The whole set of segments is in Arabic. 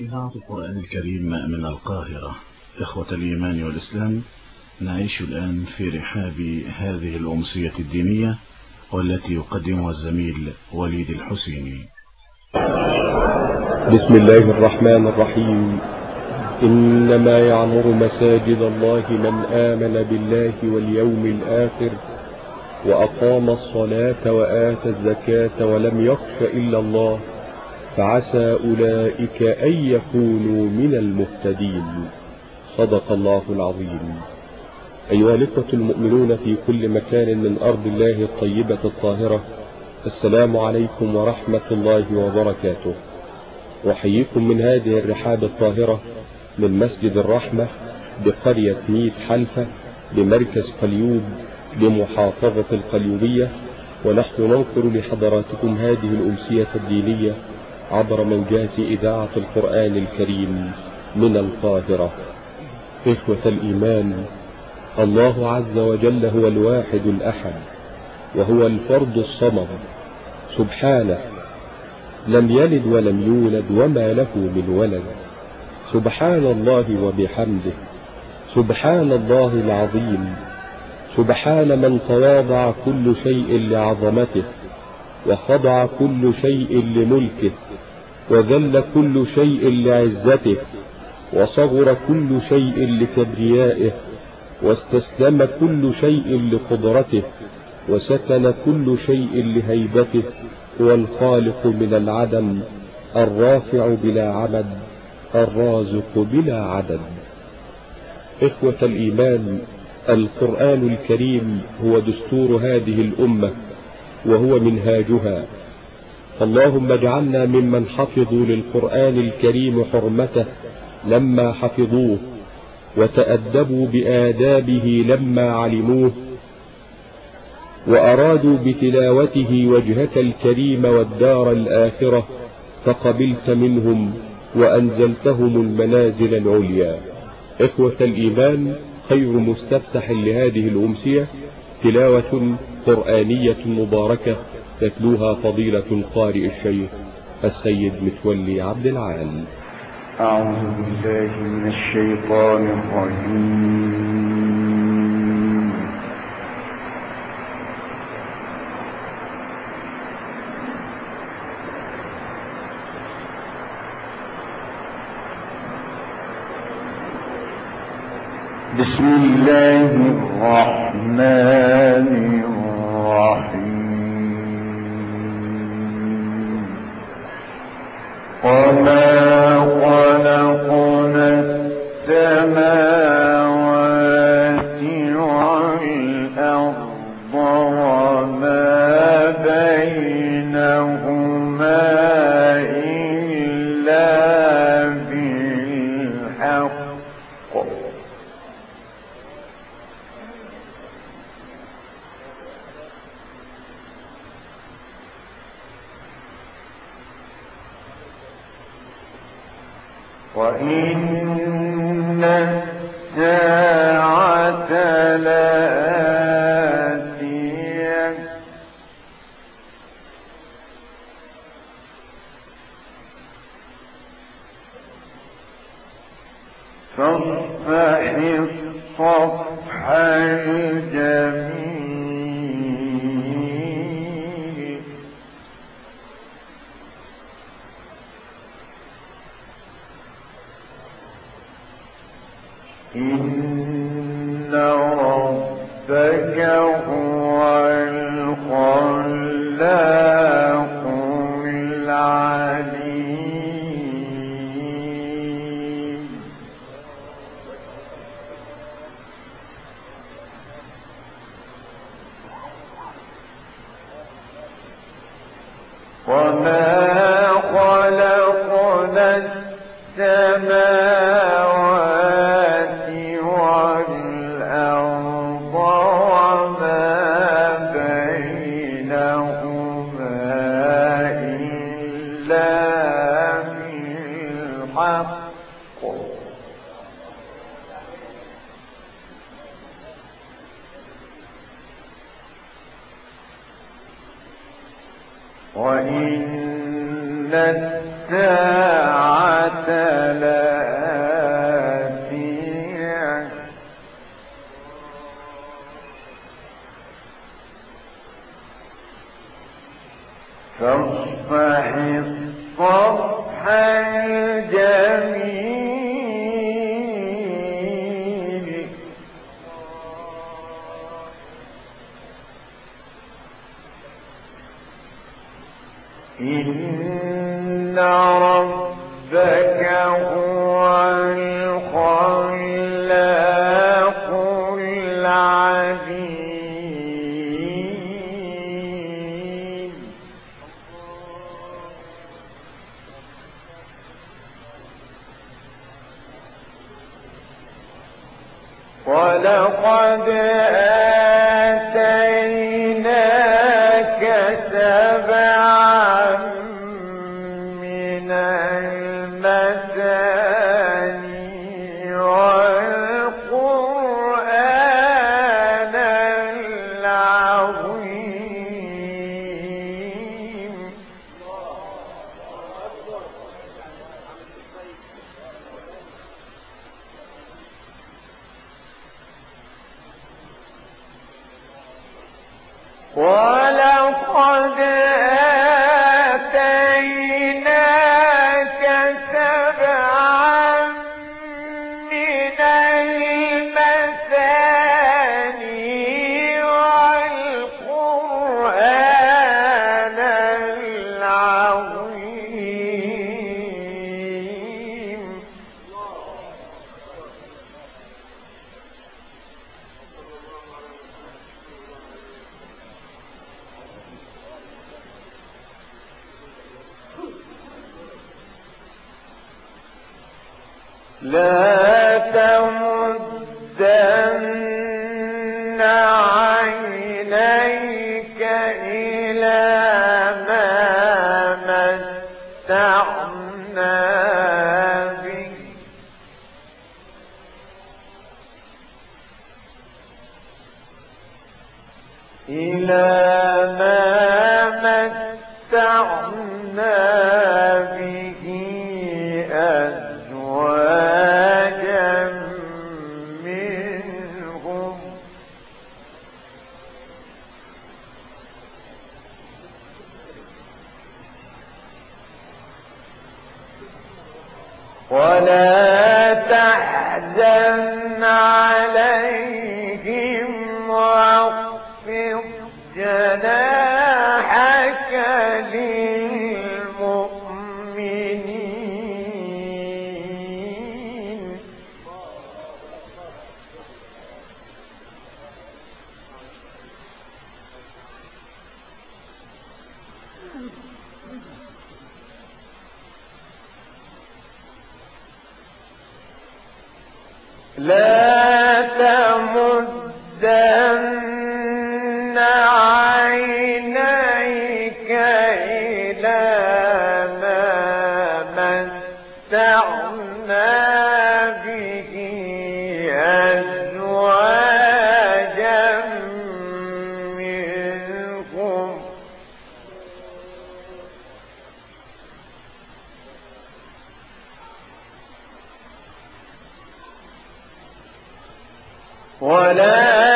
إذاعة القرآن الكريم من القاهرة. إخوة الإيمان والإسلام نعيش الآن في رحاب هذه الأمسية الدينية والتي يقدمها الزميل وليد الحسيني. بسم الله الرحمن الرحيم. إنما يعمر مساجد الله من آمن بالله واليوم الآخر وأقام الصلاة وآتى الزكاة ولم يخش إلا الله. فعسى أولئك أن يكونوا من المهتدين. صدق الله العظيم. أيها الإخوة المؤمنون في كل مكان من أرض الله الطيبة الطاهرة السلام عليكم ورحمة الله وبركاته. وحييكم من هذه الرحاب الطاهرة من مسجد الرحمة بقرية ميت حلفة بمركز قليوب بمحافظة القليوبية ونحن ننقل لحضراتكم هذه الأمسية الدينية عبر منجاز إذاعة القرآن الكريم من القاهرة. إخوة الإيمان الله عز وجل هو الواحد الأحد وهو الفرد الصمد. سبحانه لم يلد ولم يولد وما له من ولد. سبحان الله وبحمده. سبحان الله العظيم. سبحان من تواضع كل شيء لعظمته وخضع كل شيء لملكه وذل كل شيء لعزته وصغر كل شيء لكبريائه واستسلم كل شيء لقدرته وسكن كل شيء لهيبته هو الخالق من العدم الرافع بلا عمد الرازق بلا عدد. إخوة الإيمان القرآن الكريم هو دستور هذه الأمة وهو منهاجها. اللهم اجعلنا ممن حفظوا للقرآن الكريم حرمته لما حفظوه وتأدبوا بآدابه لما علموه وأرادوا بتلاوته وجهك الكريم والدار الآخرة فقبلت منهم وأنزلتهم المنازل العليا. إخوة الإيمان خير مستفتح لهذه الأمسية تلاوة قرآنية مباركة تتلوها فضيلة القارئ الشيخ السيد متولي عبد العال. أعوذ بالله من الشيطان الرجيم. بسم الله الرحمن الرحيم. وما خلقنا وما خلقنا السماوات إلى ما متعنا ولا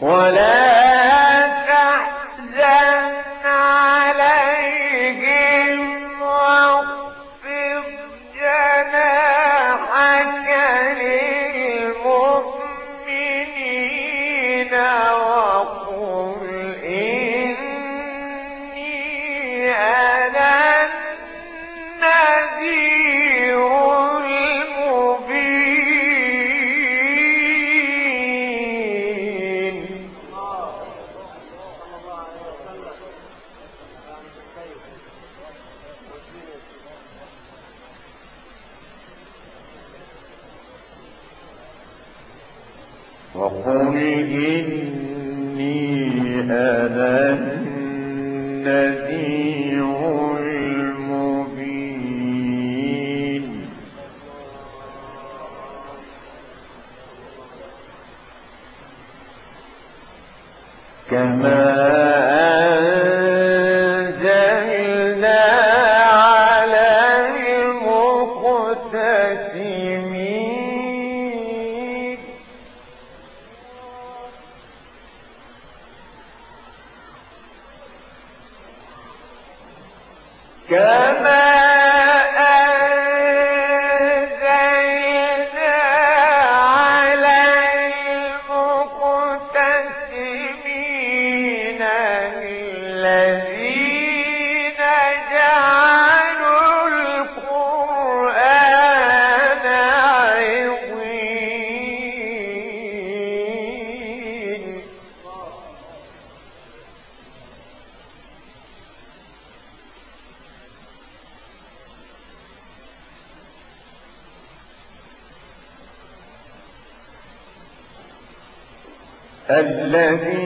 ولا الذين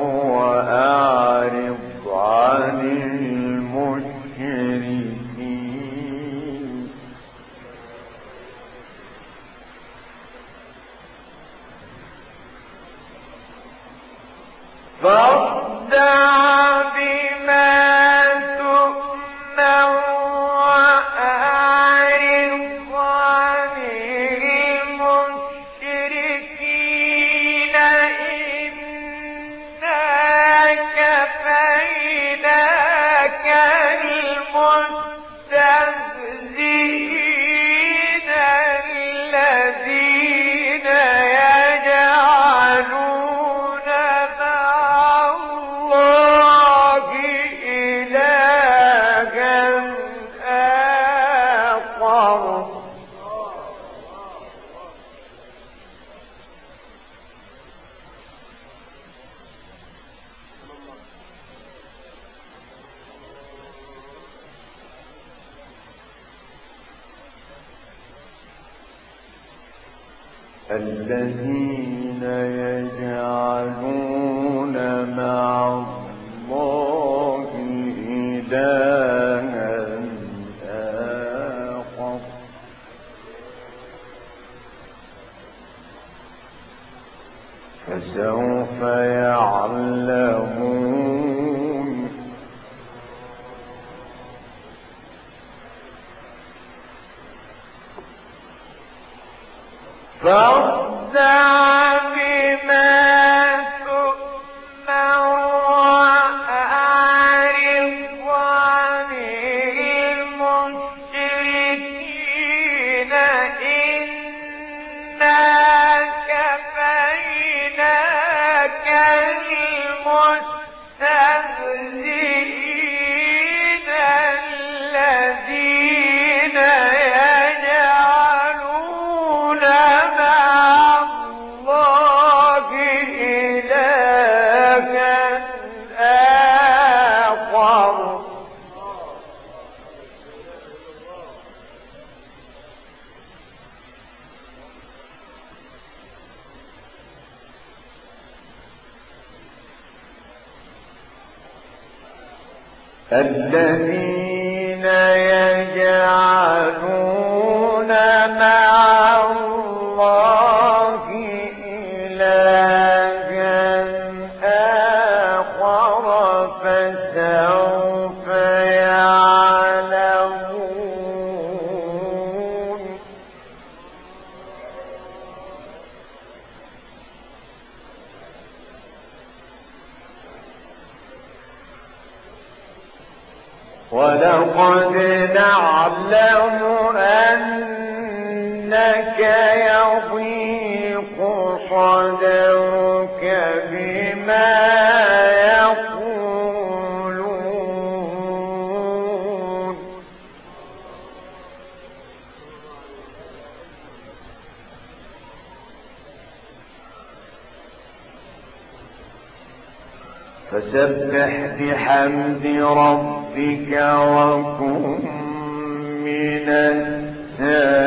الذين يجعلون مع الذين يجعلون بحمد ربك وكن من الساجدين.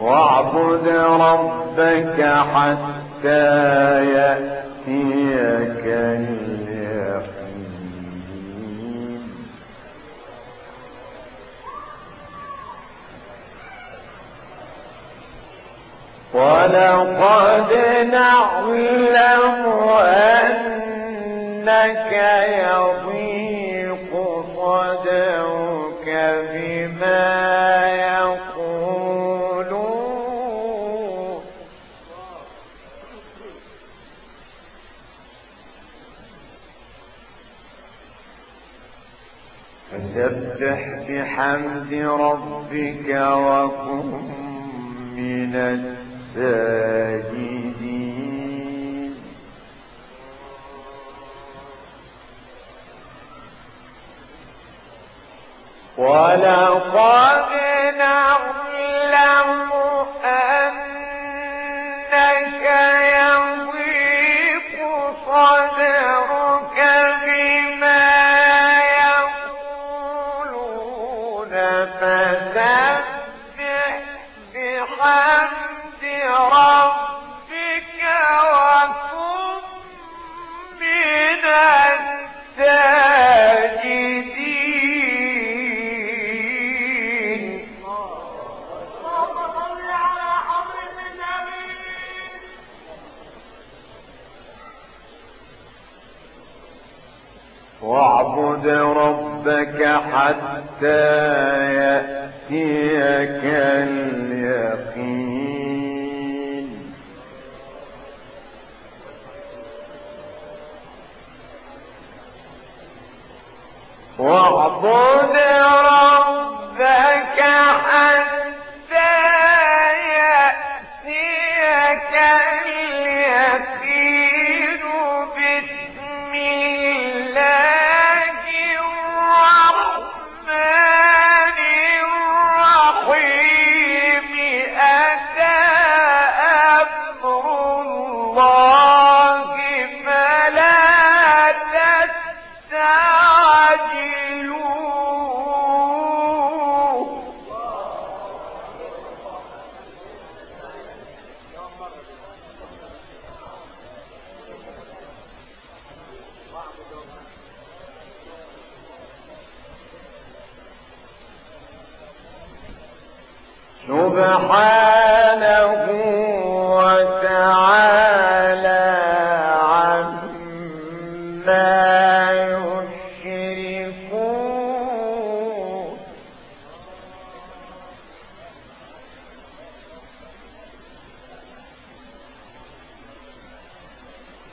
واعبد ربك حتى يأتيك ولقد نعلم أنك يضيق صدرك بما يقولون. فسبح بحمد ربك وكن من الساجدين ولقد نعلم أنك يضيق واعبد ربك حتى يأتيك اليقين. واعبد ربك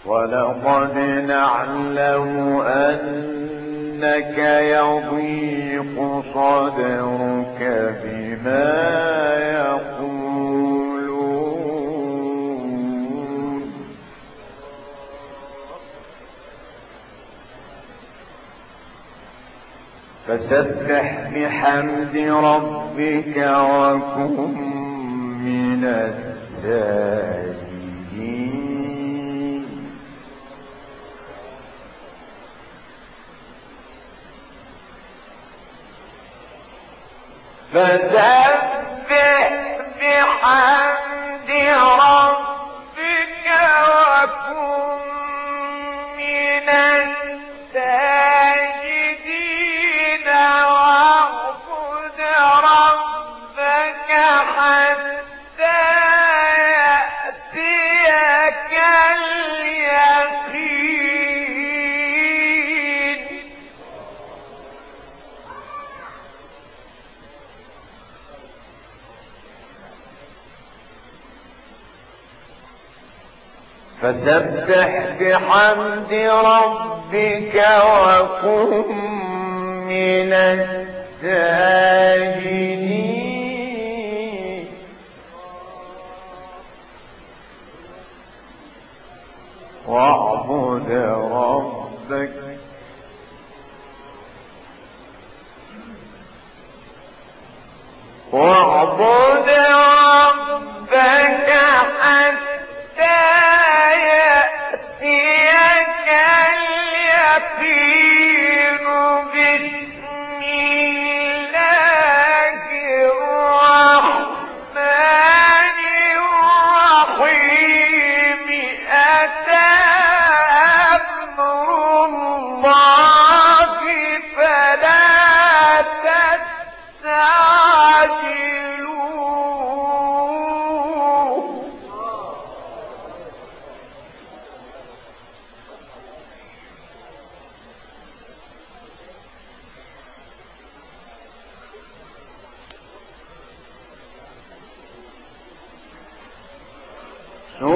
ولقد نعلم أنك يضيق صدرك بما يقولون. فسبح بحمد ربك وكن من الساجدين. فذبح بحمد ربك فسبح بحمد ربك وكن من الساجدين. واعبد ربك. واعبد ربك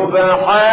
سبحان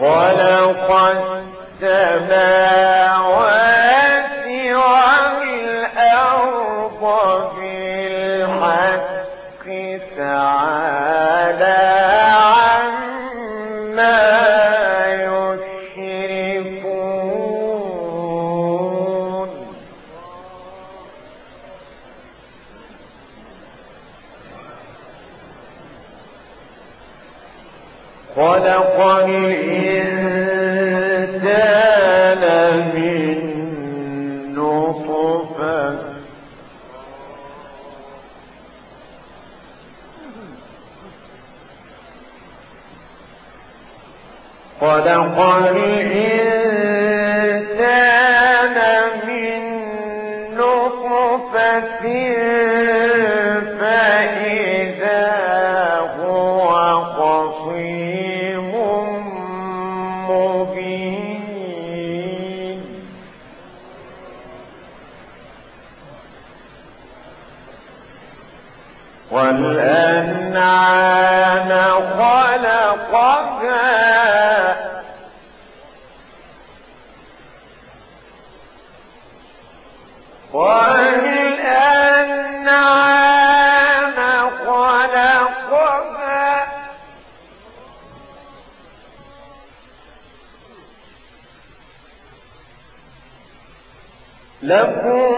خلق السماوات قليلا لكم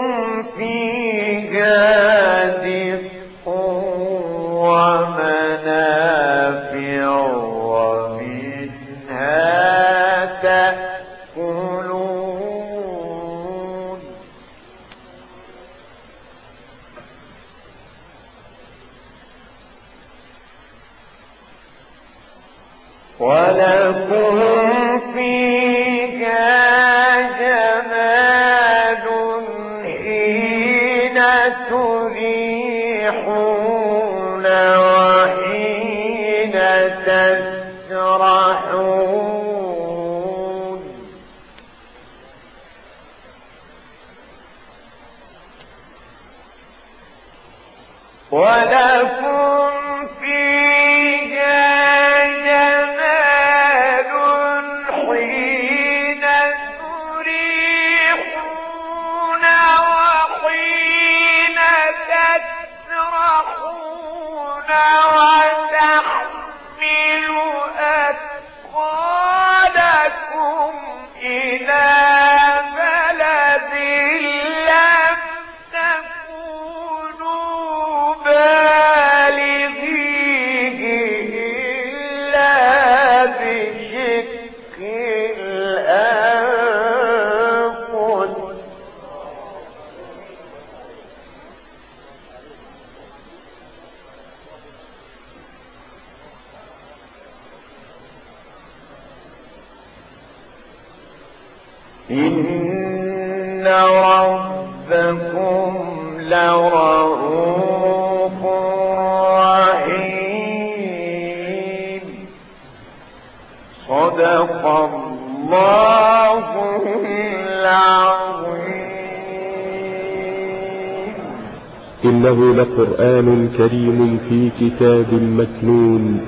لقرآن كريم في كتاب مكنون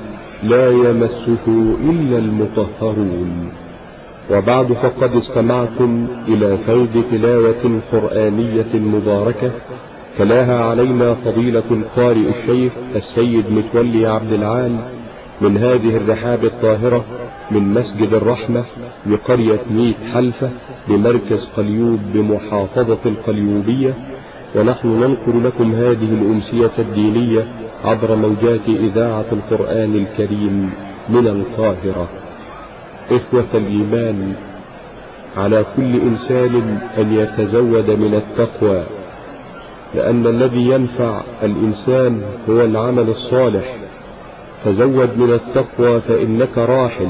لا يمسه إلا المطهرون. وبعد فقد استمعتم إلى فوج تلاوة قرآنية مباركة تلاها علينا فضيلة القارئ الشيخ السيد متولي عبد العال من هذه الرحاب الطاهرة من مسجد الرحمة بقرية ميت حلفة بمركز قليوب بمحافظة القليوبية ونحن ننقل لكم هذه الأمسية الدينية عبر موجات إذاعة القرآن الكريم من القاهرة. إخوة الإيمان على كل إنسان أن يتزود من التقوى لأن الذي ينفع الإنسان هو العمل الصالح. تزود من التقوى فإنك راحل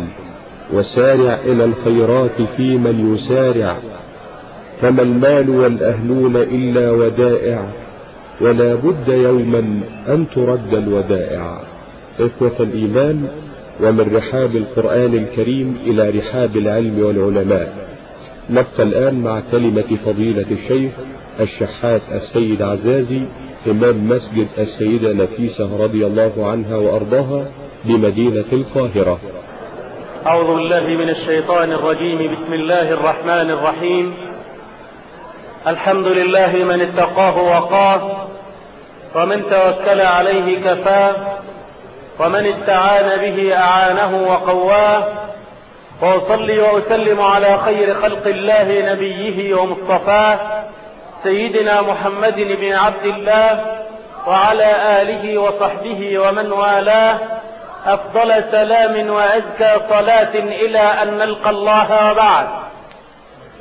وسارع إلى الخيرات في من يسارع. فما المال والأهلون إلا ودائع ولا بد يوما أن ترد الودائع. إخوة الإيمان ومن رحاب القرآن الكريم إلى رحاب العلم والعلماء. نبقى الآن مع كلمة فضيلة الشيخ الشحات السيد عزازي إمام مسجد السيدة نفيسة رضي الله عنها وأرضاها بمدينة القاهرة. أعوذ بالله من الشيطان الرجيم. بسم الله الرحمن الرحيم. الحمد لله من اتقاه وقاه ومن توكل عليه كفاه ومن استعان به أعانه وقواه وأصلي وأسلم على خير خلق الله نبيه ومصطفاه سيدنا محمد بن عبد الله وعلى آله وصحبه ومن والاه أفضل سلام وأزكى صلاة إلى أن نلقى الله وبعد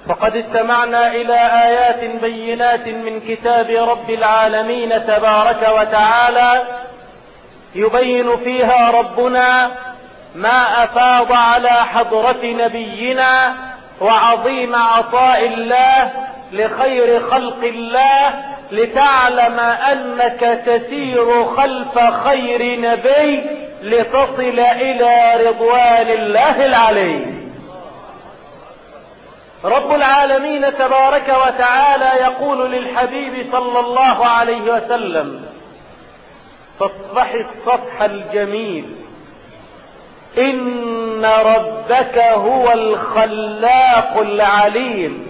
فقد استمعنا إلى آيات بينات من كتاب رب العالمين تبارك وتعالى يبين فيها ربنا ما أفاض على حضرة نبينا وعظيم عطاء الله لخير خلق الله لتعلم أنك تسير خلف خير نبي لتصل إلى رضوان الله العلي رب العالمين تبارك وتعالى يقول للحبيب صلى الله عليه وسلم فاصفحي الصفح الجميل إن ربك هو الخلاق العليم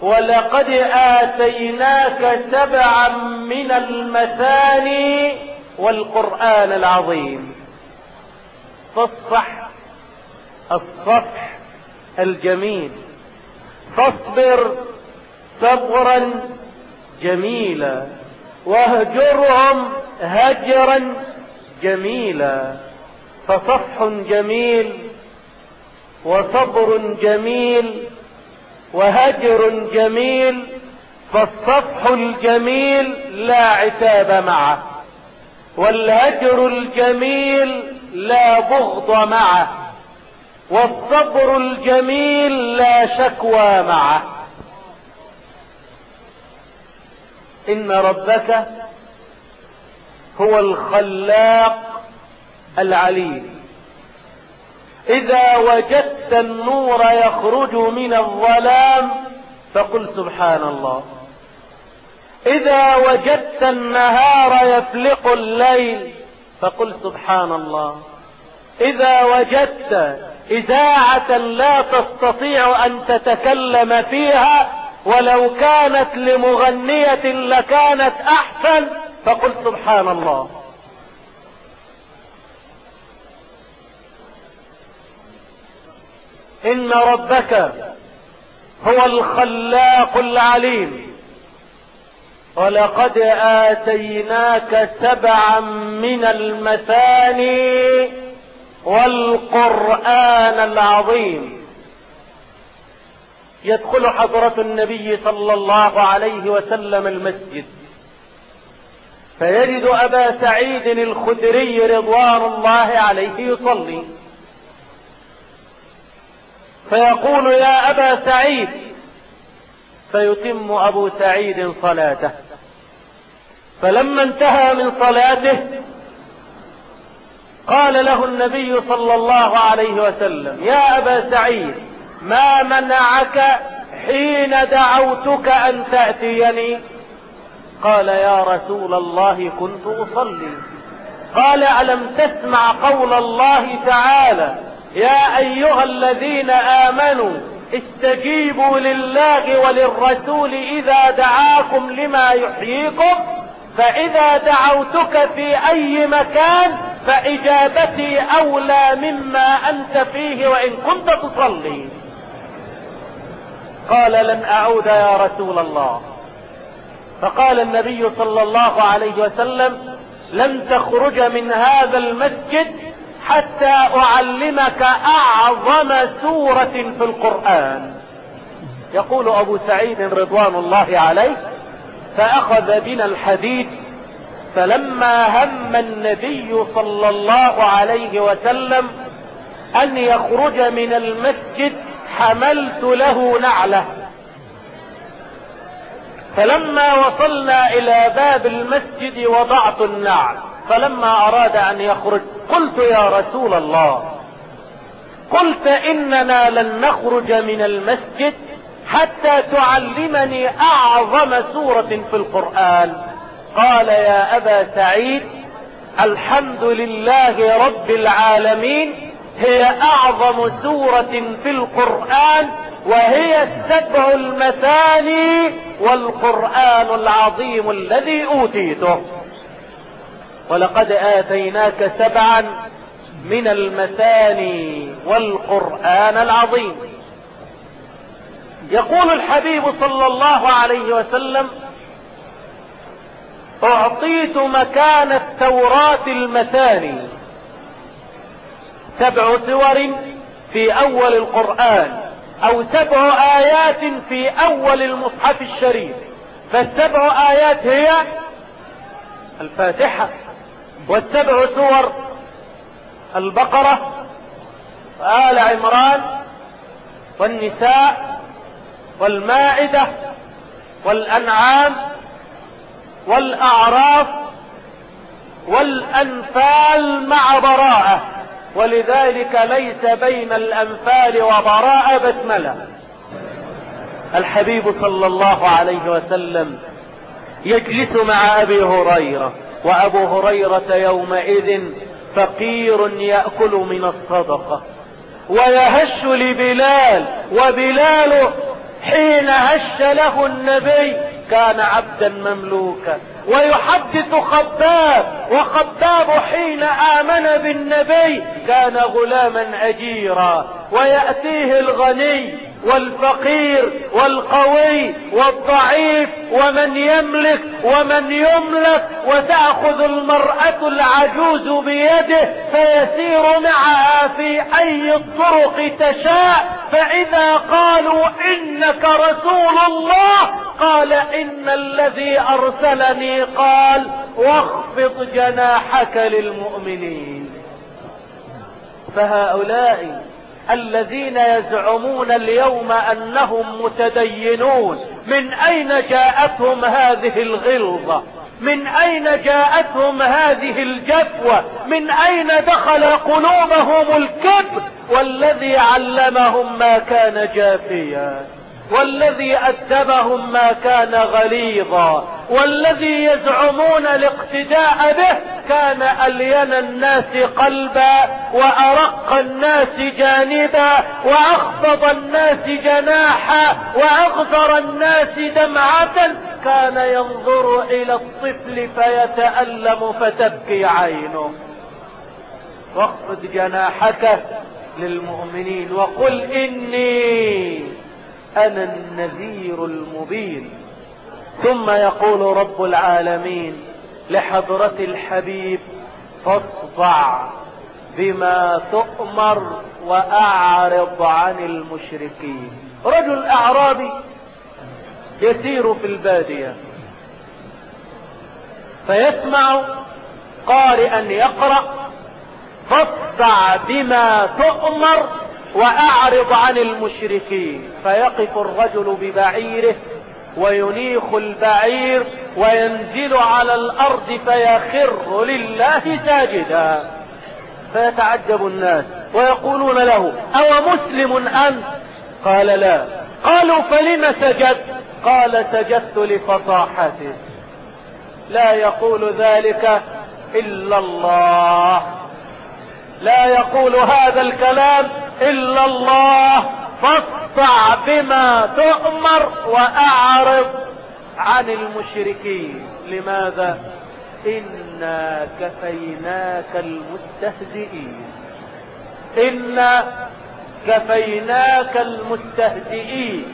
ولقد آتيناك سبعا من المثاني والقرآن العظيم. فاصفح الصفح الجميل. فاصبر صبرا جميلا واهجرهم هجرا جميلا فصفح جميل وصبر جميل وهجر جميل فالصفح الجميل لا عتاب معه والهجر الجميل لا بغض معه والصبر الجميل لا شكوى معه. إن ربك هو الخلاق العليم. إذا وجدت النور يخرج من الظلام فقل سبحان الله. إذا وجدت النهار يفلق الليل فقل سبحان الله. إذا وجدت إذاعة لا تستطيع أن تتكلم فيها ولو كانت لمغنية لكانت أحسن فقل سبحان الله. إن ربك هو الخلاق العليم. ولقد آتيناك سبعا من المثاني والقرآن العظيم يدخل حضرة النبي صلى الله عليه وسلم المسجد فيجد أبا سعيد الخدري رضوان الله عليه يصلي فيقول يا أبا سعيد فيتم أبو سعيد صلاته فلما انتهى من صلاته قال له النبي صلى الله عليه وسلم يا أبا سعيد ما منعك حين دعوتك أن تأتيني؟ قال يا رسول الله كنت أصلي. قال ألم تسمع قول الله تعالى يا أيها الذين آمنوا استجيبوا لله وللرسول إذا دعاكم لما يحييكم فإذا دعوتك في أي مكان فإجابتي أولى مما أنت فيه وإن كنت تصلي. قال لن أعود يا رسول الله. فقال النبي صلى الله عليه وسلم لن تخرج من هذا المسجد حتى أعلمك أعظم سورة في القرآن. يقول أبو سعيد رضوان الله عليه فأخذ بنا الحديث فلما هم النبي صلى الله عليه وسلم أن يخرج من المسجد حملت له نعلة. فلما وصلنا إلى باب المسجد وضعت النعل. فلما أراد أن يخرج قلت يا رسول الله قلت إننا لن نخرج من المسجد حتى تعلمني أعظم سورة في القرآن. قال يا أبا سعيد الحمد لله رب العالمين هي أعظم سورة في القرآن وهي السبع المثاني والقرآن العظيم الذي أوتيته. ولقد آتيناك سبعا من المثاني والقرآن العظيم. يقول الحبيب صلى الله عليه وسلم أعطيت مكان التوراة المثاني. سبع سور في أول القرآن أو سبع آيات في أول المصحف الشريف. فالسبع آيات هي الفاتحة والسبع سور البقرة وآل عمران والنساء والمائدة والأنعام والأعراف والأنفال مع براءة ولذلك ليس بين الأنفال وبراءة بسملة. الحبيب صلى الله عليه وسلم يجلس مع أبي هريرة وأبو هريرة يومئذ فقير يأكل من الصدقة ويهش لبلال وبلال حين هش له النبي كان عبدا مملوكا ويحدث خباب وخباب حين آمن بالنبي كان غلاما أجيرا ويأتيه الغني والفقير والقوي والضعيف ومن يملك ومن يملك وتأخذ المرأة العجوز بيده فيسير معها في أي الطرق تشاء فإذا قالوا إنك رسول الله قال إن الذي أرسلني قال واخفض جناحك للمؤمنين. فهؤلاء الذين يزعمون اليوم أنهم متدينون من أين جاءتهم هذه الغلظة؟ من أين جاءتهم هذه الجفوة من أين دخل قلوبهم الكبر والذي علمهم ما كان جافيا. والذي أدبهم ما كان غليظا والذي يزعمون الاقتداء به كان ألين الناس قلبا وأرق الناس جانبا وأخفض الناس جناحا وأغفر الناس دمعة كان ينظر إلى الطفل فيتألم فتبكي عينه. واخفض جناحك للمؤمنين وقل إني أنا النذير المبين. ثم يقول رب العالمين لحضرة الحبيب فاصدع بما تؤمر وأعرض عن المشركين. رجل أعرابي يسير في البادية فيسمع قارئا يقرأ فاصدع بما تؤمر وأعرض عن المشركين. فيقف الرجل ببعيره وينيخ البعير وينزل على الأرض فيخر لله ساجدا. فيتعجب الناس ويقولون له أو مسلم أنت؟ قال لا. قالوا فلم سجدت؟ قال سجدت لفصاحته. لا يقول ذلك إلا الله. لا يقول هذا الكلام إلا الله فاصدع بما تؤمر وأعرض عن المشركين. لماذا؟ إنا كفيناك المستهزئين. إنا كفيناك المستهزئين.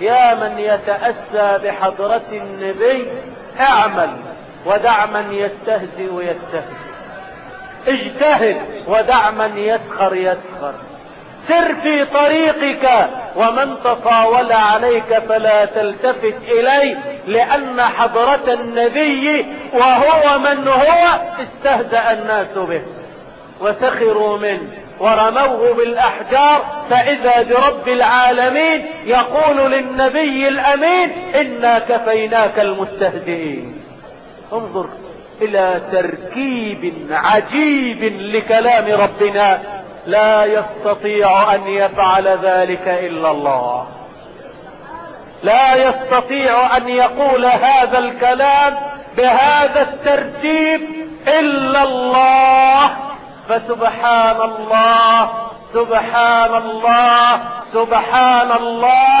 يا من يتأسى بحضرة النبي اعمل ودع من يستهزئ يستهزئ اجتهد ودع من يسخر يسخر. سر في طريقك ومن تطاول عليك فلا تلتفت إليه لأن حضرة النبي وهو من هو استهزأ الناس به وسخروا منه ورموه بالأحجار فإذا برب العالمين يقول للنبي الأمين إنا كفيناك المستهزئين. انظر إلى تركيب عجيب لكلام ربنا. لا يستطيع أن يفعل ذلك إلا الله. لا يستطيع أن يقول هذا الكلام بهذا الترتيب إلا الله. فسبحان الله. سبحان الله سبحان الله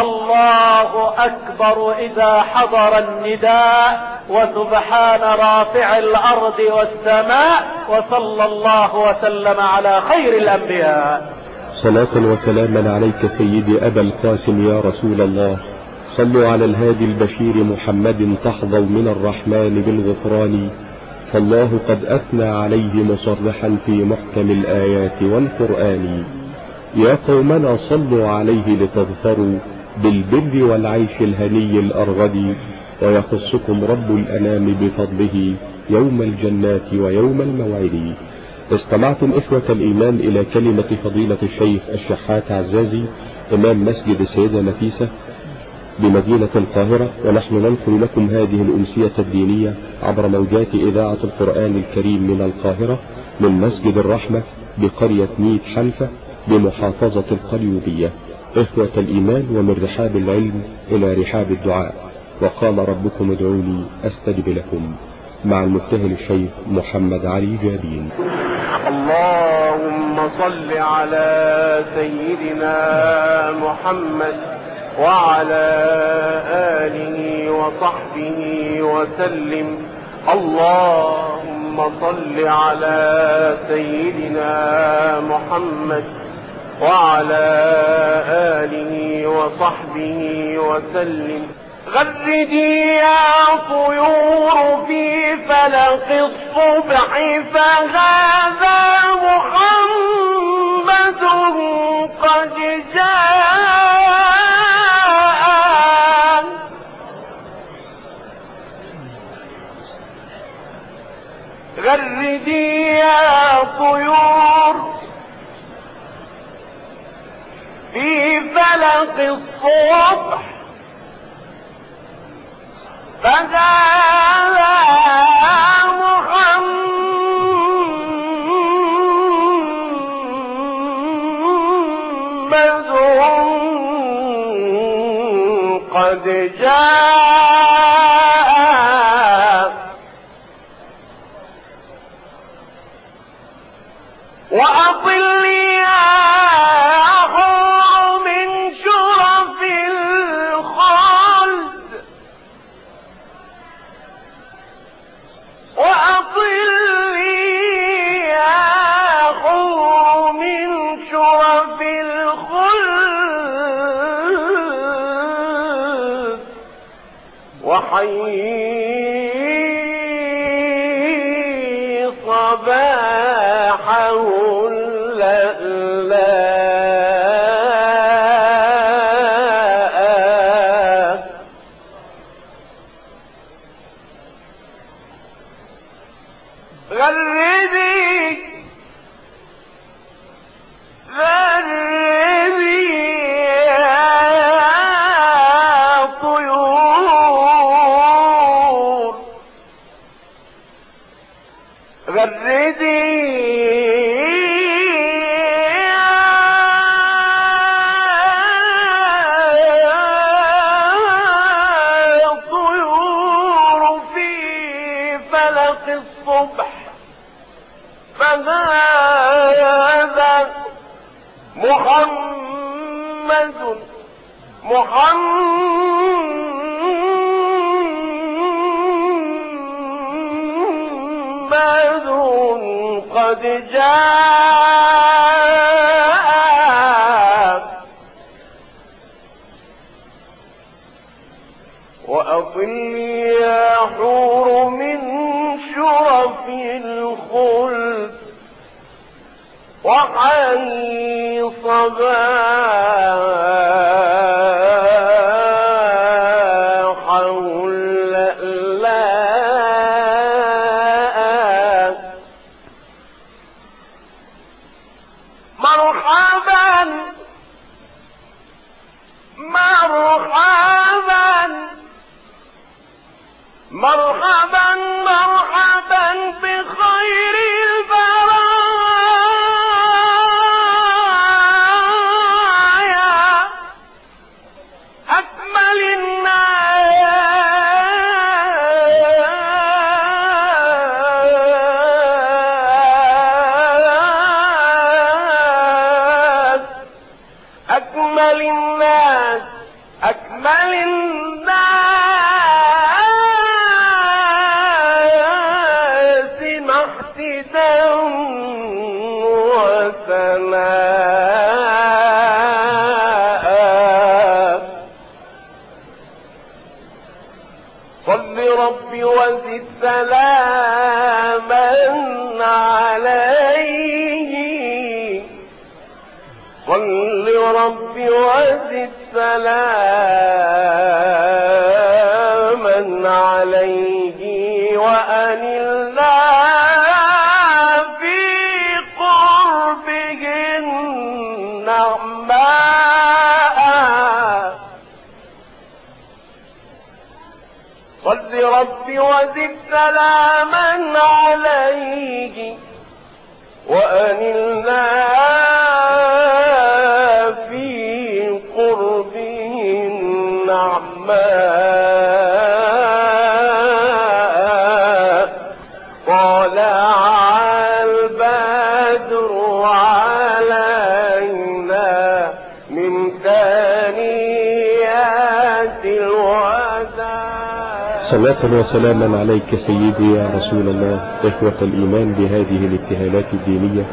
الله أكبر إذا حضر النداء وسبحان رافع الأرض والسماء وصلى الله وسلم على خير الأنبياء. صلاة وسلاما عليك سيدي أبا القاسم يا رسول الله. صلوا على الهادي البشير محمد تحظوا من الرحمن بالغفران. فالله قد أثنى عليه مصرحا في محكم الآيات والقرآن. يا قومنا صلوا عليه لتظفروا بالبر والعيش الهني الأرغد ويخصكم رب الأنام بفضله يوم الجنات ويوم الموعد. استمعتم إخوة الإيمان إلى كلمة فضيلة الشيخ الشحات عزازي إمام مسجد السيدة نفيسة بمدينة القاهرة ونحن ننقل لكم هذه الأمسية الدينية عبر موجات إذاعة القرآن الكريم من القاهرة من مسجد الرحمة بقرية ميت حلفة بمحافظة القليوبية. إخوة الإيمان ومن رحاب العلم إلى رحاب الدعاء. وقال ربكم ادعوني أستجب لكم. مع المبتهل الشيخ محمد علي جابين. اللهم صل على سيدنا محمد. وعلى آله وصحبه وسلم. اللهم صل على سيدنا محمد وعلى آله وصحبه وسلم. غردي يا طيور في فلق الصبح فهذا محمد قد جاء غردي يا طيور. في فلق الصبح فهذا محمد وأطل يا حور من شرف الخلد وحي صباحه صل ربي وزد سلاما عليه وأنلنا في قربه النعماء. صل ربي وزد سلاما عليه وأنلنا في صلاة وسلاما عليك سيدي يا رسول الله إخوة الإيمان بهذه الابتهالات الدينية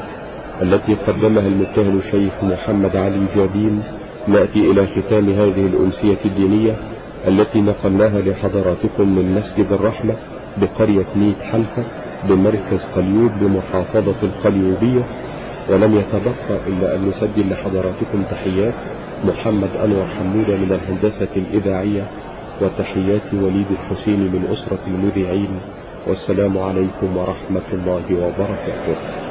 التي قدمها المبتهل الشيخ محمد علي جابين. نأتي إلى ختام هذه الأنسية الدينية التي نقلناها لحضراتكم من مسجد الرحمة بقرية ميت حلفة بمركز قليوب بمحافظة القليوبية. ولم يتبقى إلا أن نسجل لحضراتكم تحيات محمد أنور حمودة من الهندسة الإذاعية وتحيات وليد الحسين من أسرة المذيعين والسلام عليكم ورحمة الله وبركاته.